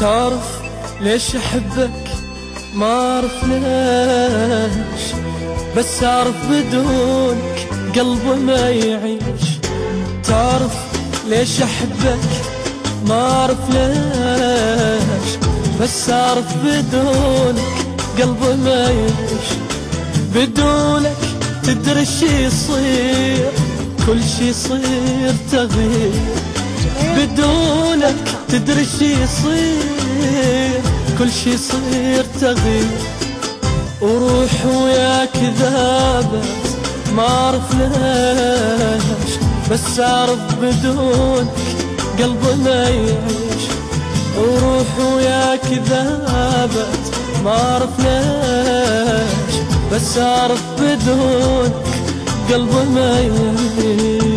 تعرف ليش أحبك؟ ما أعرف ليش بس أعرف بدونك قلبي ما يعيش. تعرف ليش أحبك؟ ما أعرف ليش بس أعرف بدونك قلبي ما يعيش. بدونك تدري شي يصير كل شي يصير تغيير. بدونك تدري شي يصير كل شي يصير تغيير. وروح وياك ذابت ما أعرف ليش بس أعرف بدونك قلبي ما يعيش. وروح وياك ذابت ما أعرف ليش بس أعرف بدونك قلبي ما يعيش.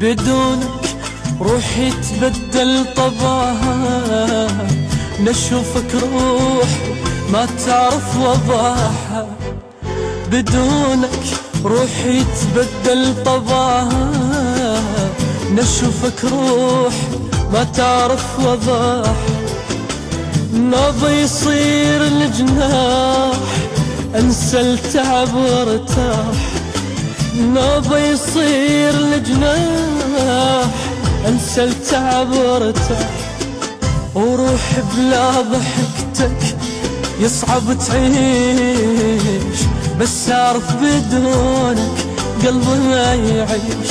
بدونك روحي تبدل طبعها نشوفك روح ما تعرف وضعها. بدونك روحي تبدل طبعها نشوفك روح ما تعرف وضعها. نبض يصير الجناح انسى التعب وارتاح. نبض يصير الجناح. انسى التعب وارتاح وروح بلا ضحكتك يصعب تعيش بس أعرف بدونك قلبي ما يعيش.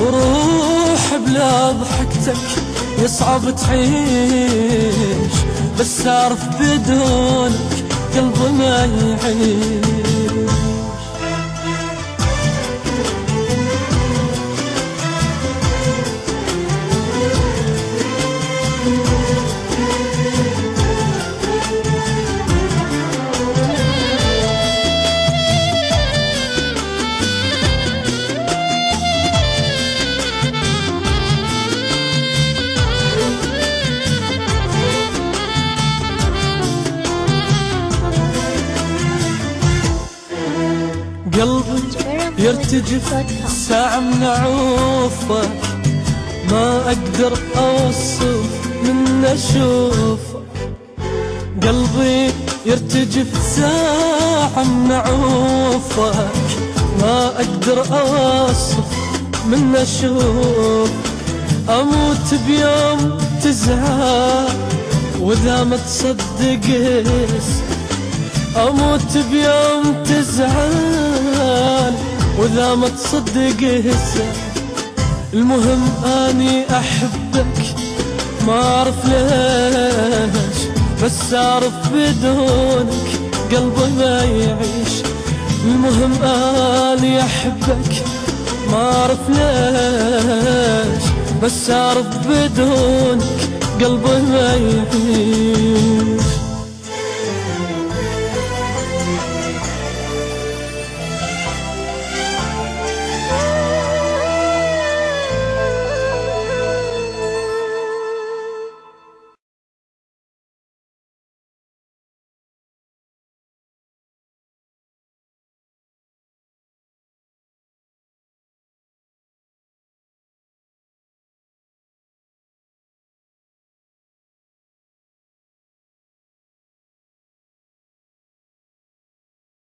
وروح بلا ضحكتك يصعب تعيش بس أعرف بدونك قلبي ما يعيش. قلبي يرتجف. ساعة من عوفك ما أقدر أوصف من أشوفك قلبي يرتجف. ساعة من عوفك ما أقدر أوصف من أشوف أموت بيوم تزعل وإذا ما تصدق أموت بيوم تزعل وإذا ما تصدق هسه. المهم أني أحبك ما أعرف ليش بس أعرف بدونك قلبي ما يعيش. المهم أني أحبك ما أعرف ليش بس أعرف بدونك قلبي ما يعيش.